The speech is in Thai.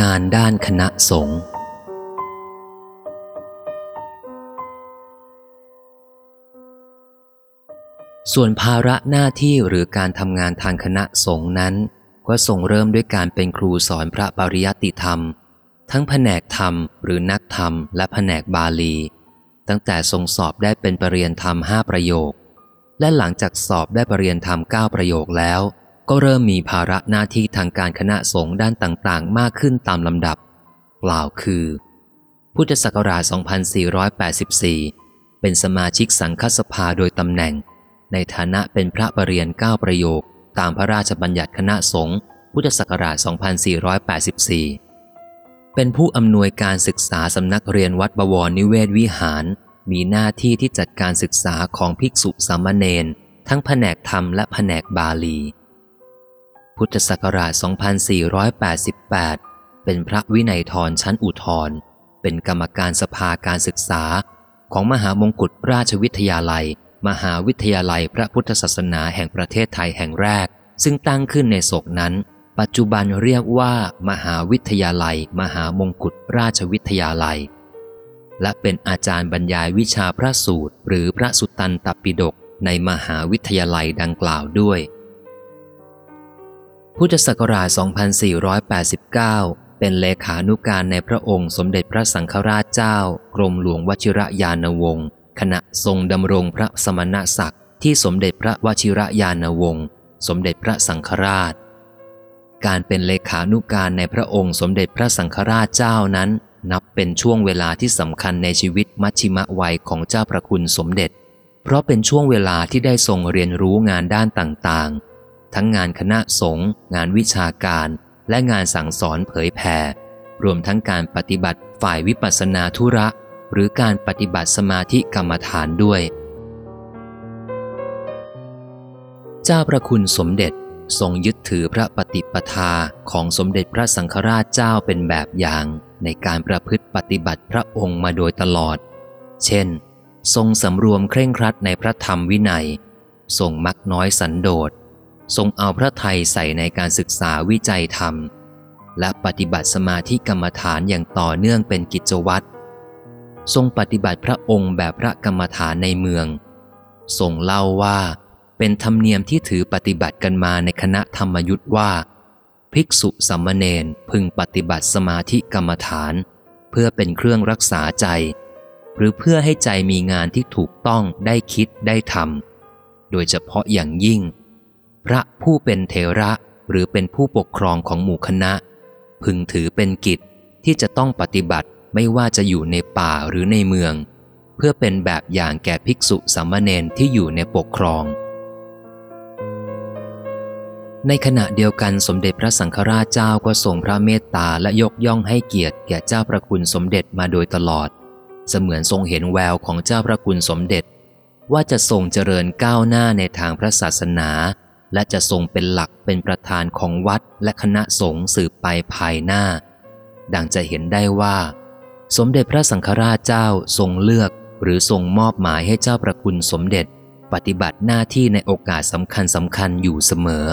งานด้านคณะสงฆ์ส่วนภาระหน้าที่หรือการทำงานทางคณะสงฆ์นั้น ก็ส่งเริ่มด้วยการเป็นครูสอนพระปริยัติธรรม ทั้งแผนกธรรมหรือนักธรรม และแผนกบาลี ตั้งแต่ทรงสอบได้เป็นปรริญญาธรรมห้าประโยค และหลังจากสอบได้ปรริญญาธรรมเก้าประโยคแล้ว ก็เริ่มมีภาระหน้าที่ทางการคณะสงฆ์ด้านต่างๆ มากขึ้นตามลำดับ กล่าวคือ พุทธศักราช 2484 เป็นสมาชิกสังฆสภาโดยตำแหน่ง ในฐานะเป็นพระประเรียนเก้าประโยค ตามพระราชบัญญัติคณะสงฆ์พุทธศักราช 2484 เป็นผู้อำนวยการศึกษาสำนักเรียนวัดบวรนิเวศวิหาร มีหน้าที่ที่จัดการศึกษาของภิกษุสามเณรทั้งแผนกธรรมและแผนกบาลี พุทธศักราช 2488 เป็นพระวินัยทรชั้นอุทธรเป็นกรรมการสภาการศึกษา ของมหามงกุฎราชวิทยาลัย มหาวิทยาลัยพระพุทธศาสนาแห่งประเทศไทยแห่งแรก ซึ่งตั้งขึ้นในศกนั้น ปัจจุบันเรียกว่า มหาวิทยาลัย มหามงกุฎราชวิทยาลัย และเป็นอาจารย์บรรยายวิชาพระสูตร หรือพระสุตตันตปิฎกในมหาวิทยาลัยดังกล่าวด้วย พุทธศักราช 2489 เป็นเลขานุการในพระองค์สมเด็จพระสังฆราชเจ้า กรมหลวงวชิรยานวงศ์ขณะทรงดำรงพระสมณศักดิ์ที่สมเด็จพระวชิรยานวงศ์สมเด็จพระสังฆราช การเป็นเลขานุการในพระองค์สมเด็จพระสังฆราชเจ้านั้น นับเป็นช่วงเวลาที่สำคัญในชีวิตมัชชิมะวัยของเจ้าพระคุณสมเด็จ เพราะเป็นช่วงเวลาที่ได้ทรงเรียนรู้งานด้านต่างๆ ทั้งงานคณะสงฆ์งานวิชาการ และงานสั่งสอนเผยแผ่ รวมทั้งการปฏิบัติฝ่ายวิปัสสนาธุระ หรือการปฏิบัติสมาธิกรรมฐานด้วย เจ้าพระคุณสมเด็จทรงยึดถือพระปฏิปทาของสมเด็จพระสังฆราชเจ้าเป็นแบบอย่าง ในการประพฤติปฏิบัติพระองค์มาโดยตลอด เช่น ทรงสำรวมเคร่งครัดในพระธรรมวินัย ทรงมักน้อยสันโดษ ทรงเอาพระไทยใส่ในการศึกษาวิจัยธรรม และปฏิบัติสมาธิกรรมฐานอย่างต่อเนื่องเป็นกิจวัตรทรงปฏิบัติพระองค์แบบพระกรรมฐานในเมือง ทรงเล่าว่าเป็นธรรมเนียมที่ถือปฏิบัติกันมาในคณะธรรมยุทธ์ว่า ภิกษุสัมมเนนพึงปฏิบัติสมาธิกรรมฐาน เพื่อเป็นเครื่องรักษาใจ หรือเพื่อให้ใจมีงานที่ถูกต้องได้คิดได้ทำโดยเฉพาะอย่างยิ่ง พระผู้เป็นเทระหรือเป็นผู้ปกครองของหมู่คณะ พึงถือเป็นกิจที่จะต้องปฏิบัติไม่ว่าจะอยู่ในป่าหรือในเมือง เพื่อเป็นแบบอย่างแก่ภิกษุสามเณรที่อยู่ในปกครอง ในขณะเดียวกันสมเด็จพระสังฆราชเจ้าก็ทรงพระเมตตาและยกย่องให้เกียรติแก่เจ้าพระคุณสมเด็จมาโดยตลอด เสมือนทรงเห็นแววของเจ้าพระคุณสมเด็จ ว่าจะทรงเจริญก้าวหน้าในทางพระศาสนา และจะทรงเป็นหลักเป็นประธานของวัดและคณะสงฆ์สืบไปภายหน้า ดังจะเห็นได้ว่า สมเด็จพระสังฆราชเจ้าทรงเลือกหรือทรงมอบหมายให้เจ้าประคุณสมเด็จ ปฏิบัติหน้าที่ในโอกาสสำคัญสำคัญอยู่เสมอ